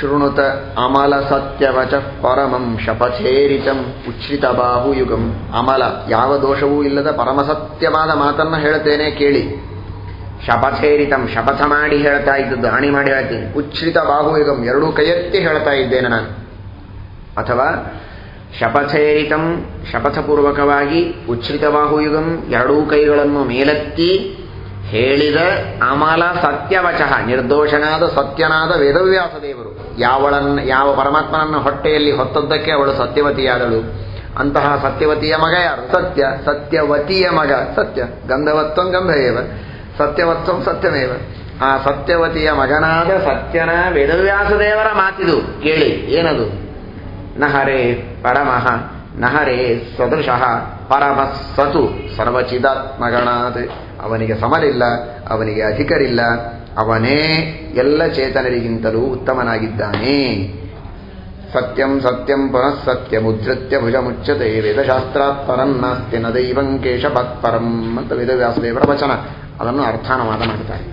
ಶೃಣುತ ಅಮಲ ಸತ್ಯವಚ ಪರಮಂ ಶಪಥೇರಿತಂ ಉಚ್ಛ್ರಿತ ಬಾಹುಯುಗಂ ಅಮಲ ಯಾವ ದೋಷವೂ ಇಲ್ಲದ ಪರಮಸತ್ಯವಾದ ಮಾತನ್ನ ಹೇಳ್ತೇನೆ ಕೇಳಿ। ಶಪಥೇರಿತಂ ಶಪಥ ಮಾಡಿ ಹೇಳ್ತಾ ಇದ್ದದ್ದು ಹಾನಿ ಮಾಡಿ ಹೇಳ್ತೀನಿ। ಉಚ್ಛ್ರಿತ ಬಾಹುಯುಗಂ ಎರಡೂ ಕೈಯೆತ್ತಿ ಹೇಳ್ತಾ ಇದ್ದೇನೆ ನಾನು। ಅಥವಾ ಶಪಥೇರಿತಂ ಶಪಥಪೂರ್ವಕವಾಗಿ ಉಚ್ಛ್ರಿತ ಬಾಹುಯುಗಂ ಎರಡೂ ಕೈಗಳನ್ನು ಮೇಲೆತ್ತಿ ಹೇಳಿದ ಅಮಲ ಸತ್ಯವಚಃ, ನಿರ್ದೋಷನಾದ ಸತ್ಯನಾದ ವೇದವ್ಯಾಸ ದೇವರು. ಯಾವಳನ್ನ ಯಾವ ಪರಮಾತ್ಮನನ್ನ ಹೊಟ್ಟೆಯಲ್ಲಿ ಹೊತ್ತದ್ದಕ್ಕೆ ಅವಳು ಸತ್ಯವತಿಯಾದಳು. ಅಂತಹ ಸತ್ಯವತಿಯ ಮಗ ಯಾರು? ಸತ್ಯ, ಸತ್ಯವತಿಯ ಮಗ. ಸತ್ಯ, ಗಂಧವತ್ವಂ ಗಂಧವೇವ ಸತ್ಯವತ್ವಂ ಸತ್ಯಮೇವ. ಆ ಸತ್ಯವತಿಯ ಮಗನಾದ ಸತ್ಯನ ವೇದವ್ಯಾಸ ದೇವರ ಮಾತಿದು. ಕೇಳಿ, ಏನದು? ನಹರೇ ಪರಮಃ, ನಹರೇ ಸದೃಶಃ, ಪರಮ ಸತು ಅವನಿಗೆ ಸಮರಿಲ್ಲ, ಅವನಿಗೆ ಅಧಿಕರಿಲ್ಲ, ಅವನೇ ಎಲ್ಲ ಚೇತನರಿಗಿಂತಲೂ ಉತ್ತಮನಾಗಿದ್ದಾನೆ. ಸತ್ಯಂ ಸತ್ಯಂ ಪುನಃ ಸತ್ಯಮುದ್ಧತ್ಯ ಭುಜಮುಚ್ಯತೆ ವೇದಶಾಸ್ತ್ರಾತ್ ನಾಸ್ತಿ ನ ದೈವಂ ಕೇಶಪಾತ್ ಪರಂ ಅಂತ ವೇದವ್ಯಾಸದೇವರ ವಚನ. ಅದನ್ನು ಅರ್ಥಾನುವಾದ ಮಾಡ್ತಾರೆ.